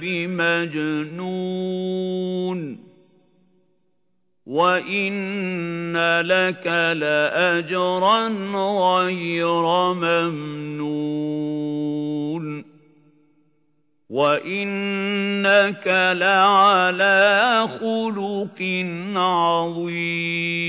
بمجنون وَإِنَّ لَكَ لَأَجْرًا غَيْرَ مَمْنُونٍ وَإِنَّكَ لَعَلَىٰ خُلُقٍ عَظِيمٍ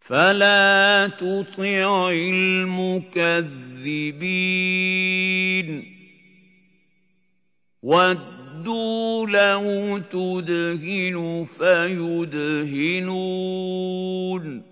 فَلَا تُطِعِ الْمُكَذِّبِينَ. وَدُّوا لَوْ تُدْهِنُ فَيُدْهِنُونَ.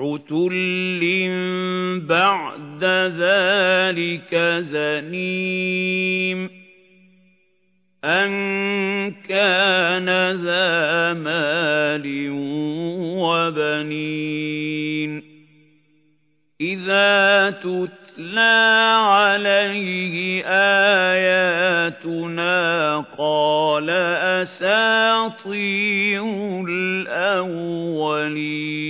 عُتُلٍّ بَعْدَ ذَٰلِكَ زَنِيمٍ أَن كَانَ ذَا مَالٍ وَبَنِينَ إِذَا تُتْلَىٰ عَلَيْهِ آيَاتُنَا قَالَ أَسَاطِيرُ الْأَوَّلِينَ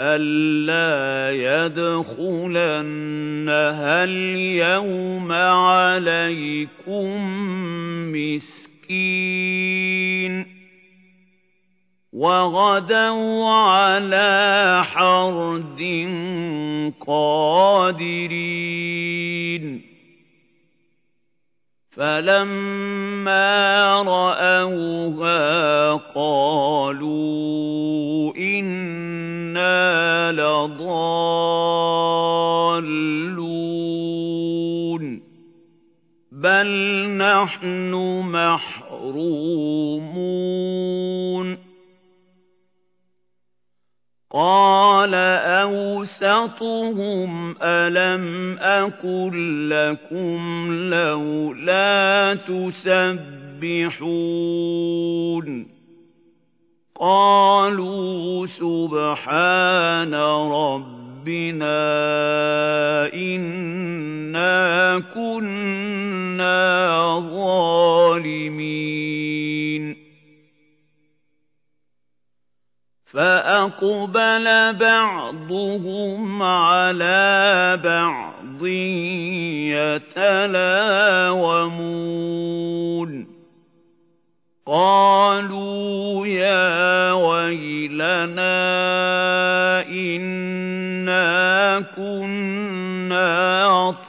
أَلَّا يَدْخُلَنَّهَا الْيَوْمَ عَلَيْكُم مِّسْكِينٌ وَغَدَوْا عَلَىٰ حَرْدٍ قَادِرِينَ فَلَمَّا رَأَوْهَا قَالُوا إِنَّا لَضَالُّونَ بَلْ نَحْنُ مَحْرُومُونَ. قال أوسطهم ألم أقل لكم لولا تسبحون. قالوا سبحان ربنا إنا كنا ظالمين. فأقبل بعضهم على بعض يتلاومون. قالوا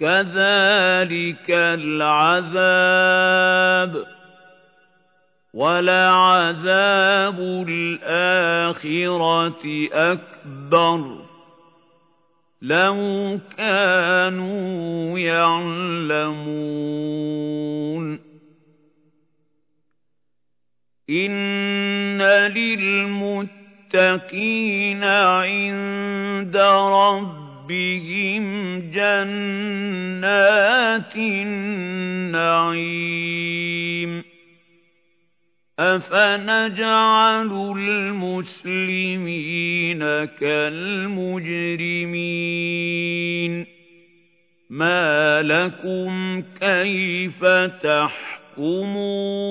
كذلك العذاب ولعذاب الآخرة أكبر لو كانوا يعلمون إن للمتقين عند ربهم جنات النعيم أفنجعل المسلمين كالمجرمين ما لكم كيف تحكمون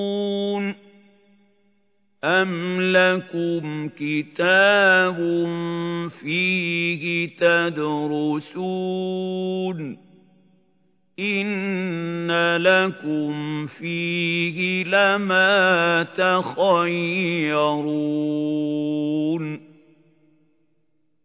أَمْ لَكُمْ كِتَابٌ فِيهِ تَدْرُسُونَ إِنَّ لَكُمْ فِيهِ لَمَا تَخَيَّرُونَ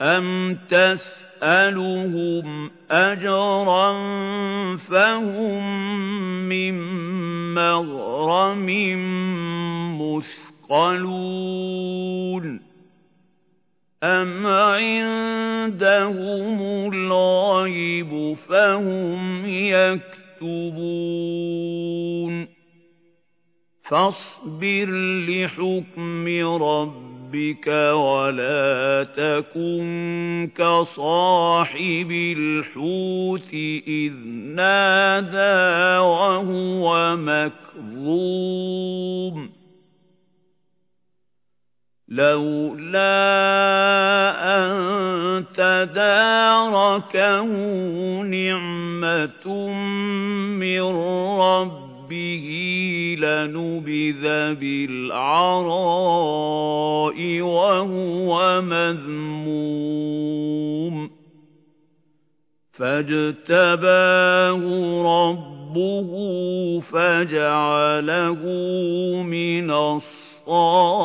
أَمْ تَسْأَلُهُمْ أَجْرًا فَهُم مِّن مَّغْرَمٍ مُّثْقَلُونَ أَمْ عِندَهُمُ الْغَيْبُ فَهُمْ يَكْتُبُونَ فَاصْبِرْ لِحُكْمِ رَبِّكَ وَلَا تَكُن كَصَاحِبِ الْحُوتِ إِذْ نَادَىٰ وَهُوَ مَكْظُومٌ لَوْلَا أَن تَدَارَكَهُ نِعْمَةٌ مِّن رَّبِّهِ لَنُبِذَ بِالْعَرَاءِ وَهُوَ مَذْمُومٌ فَاجْتَبَاهُ رَبُّهُ فَجَعَلَهُ مِنَ الصَّالِحِينَ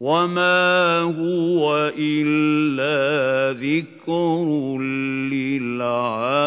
وَمَا هُوَ إِلَّا ذِكْرٌ لِّلْعَالَمِينَ